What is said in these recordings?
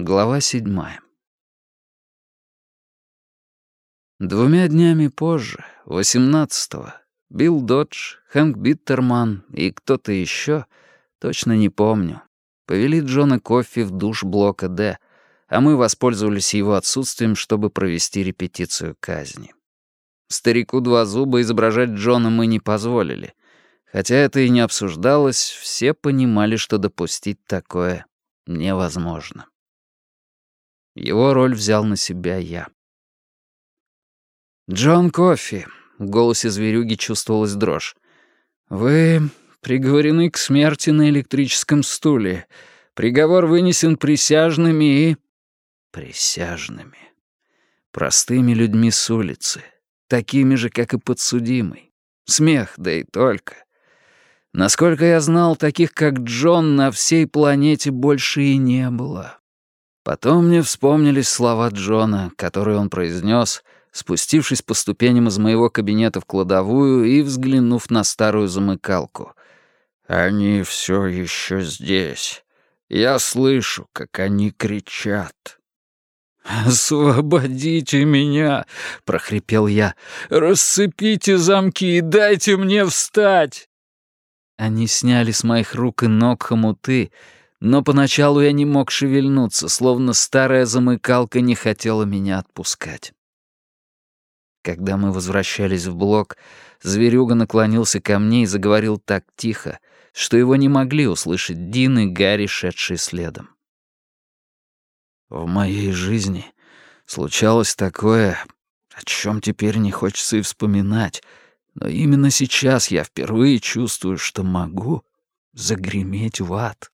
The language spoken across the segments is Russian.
Глава седьмая. Двумя днями позже, 18-го, Билл Додж, Хэнк Биттерман и кто-то еще, точно не помню, повели Джона Коффи в душ блока «Д», а мы воспользовались его отсутствием, чтобы провести репетицию казни. Старику два зуба изображать Джона мы не позволили. Хотя это и не обсуждалось, все понимали, что допустить такое невозможно. Его роль взял на себя я. «Джон Кофи», — в голосе зверюги чувствовалась дрожь, — «вы приговорены к смерти на электрическом стуле. Приговор вынесен присяжными и...» «Присяжными. Простыми людьми с улицы, такими же, как и подсудимый. Смех, да и только. Насколько я знал, таких как Джон на всей планете больше и не было. Потом мне вспомнились слова Джона, которые он произнес, спустившись по ступеням из моего кабинета в кладовую и взглянув на старую замыкалку. «Они все еще здесь. Я слышу, как они кричат». «Освободите меня!» — прохрипел я. «Рассыпите замки и дайте мне встать!» Они сняли с моих рук и ног хомуты, но поначалу я не мог шевельнуться, словно старая замыкалка не хотела меня отпускать. Когда мы возвращались в блок, зверюга наклонился ко мне и заговорил так тихо, что его не могли услышать Дин и Гарри, шедшие следом. В моей жизни случалось такое, о чем теперь не хочется и вспоминать, но именно сейчас я впервые чувствую, что могу загреметь в ад.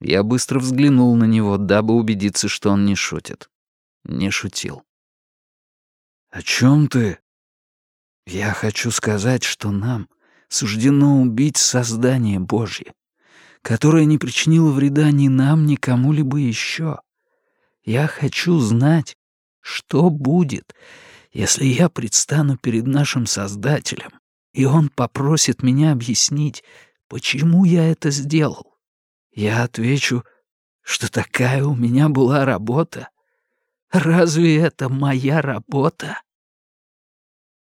Я быстро взглянул на него, дабы убедиться, что он не шутит. Не шутил. «О чем ты?» «Я хочу сказать, что нам суждено убить создание Божье, которое не причинило вреда ни нам, ни кому-либо еще. Я хочу знать, что будет, если я предстану перед нашим Создателем, и он попросит меня объяснить, почему я это сделал. Я отвечу, что такая у меня была работа. Разве это моя работа?